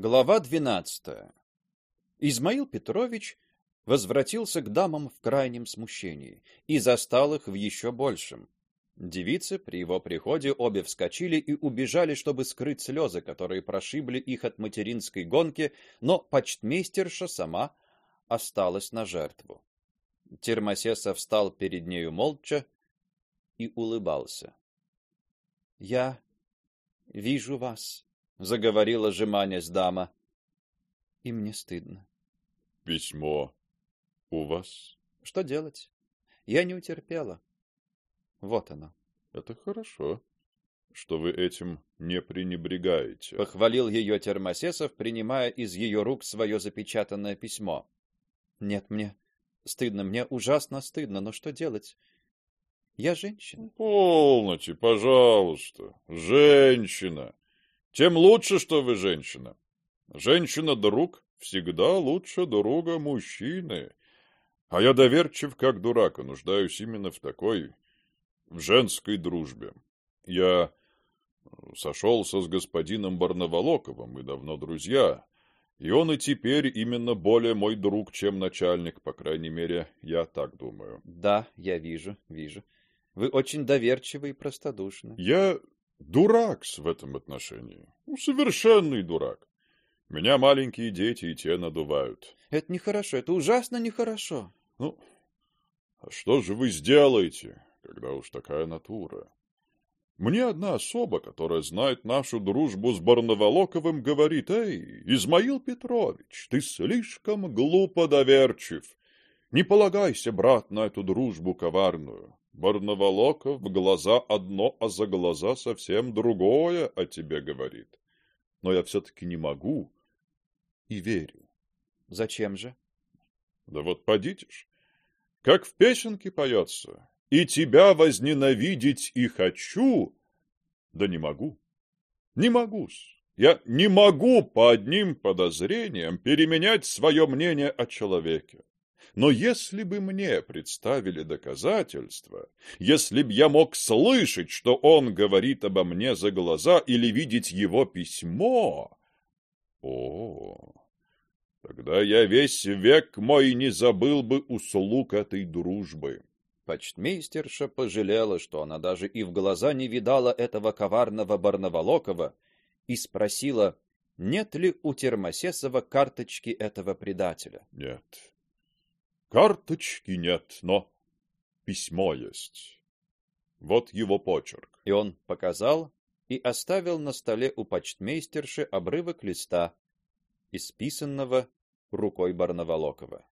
Глава 12. Измаил Петрович возвратился к дамам в крайнем смущении и застал их в еще большем. Девицы при его приходе обе вскочили и убежали, чтобы скрыть слезы, которые прошибли их от материнской гонки, но почтмейстерша сама осталась на жертву. Термосеса встал перед нею молча и улыбался. Я вижу вас, заговорила Жеманясь дама. И мне стыдно. Письмо у вас? Что делать? Я не утерпела. Вот оно. Это хорошо, что вы этим не пренебрегаете. Похвалил ее Термосесов, принимая из ее рук свое запечатанное письмо. Нет, мне стыдно, мне ужасно стыдно, но что делать? Я женщина. Полноте, пожалуйста. Женщина. Тем лучше, что вы женщина. Женщина-друг всегда лучше друга мужчины. А я доверчив, как дурак, и нуждаюсь именно в такой, в женской дружбе. Я сошелся с господином Барнаволоковым, мы давно друзья, и он и теперь именно более мой друг, чем начальник, по крайней мере, я так думаю. Да, я вижу, вижу. Вы очень доверчивы и простодушны. Я Дурак в этом отношении. Ну, совершенный дурак. Меня маленькие дети и те надувают. Это нехорошо, это ужасно нехорошо. Ну, а что же вы сделаете, когда уж такая натура? Мне одна особа, которая знает нашу дружбу с Барнаволоковым, говорит, «Эй, Измаил Петрович, ты слишком глупо доверчив. Не полагайся, брат, на эту дружбу коварную. Барнаволоков в глаза одно, а за глаза совсем другое о тебе говорит. Но я все-таки не могу и верю. Зачем же? Да вот подите ж, как в песенке поется, и тебя возненавидеть и хочу, да не могу, не могу-с. Я не могу по одним подозрениям переменять свое мнение о человеке. Но если бы мне представили доказательства, если б я мог слышать, что он говорит обо мне за глаза или видеть его письмо, о, тогда я весь век мой не забыл бы услуг этой дружбы. Почтмейстерша пожалела, что она даже и в глаза не видала этого коварного Барнаволокова, и спросила, нет ли у Термосесова карточки этого предателя. Нет, Карточки нет, но письмо есть. Вот его почерк. И он показал и оставил на столе у почтмейстерши обрывок листа, исписанного рукой Барнаволокова.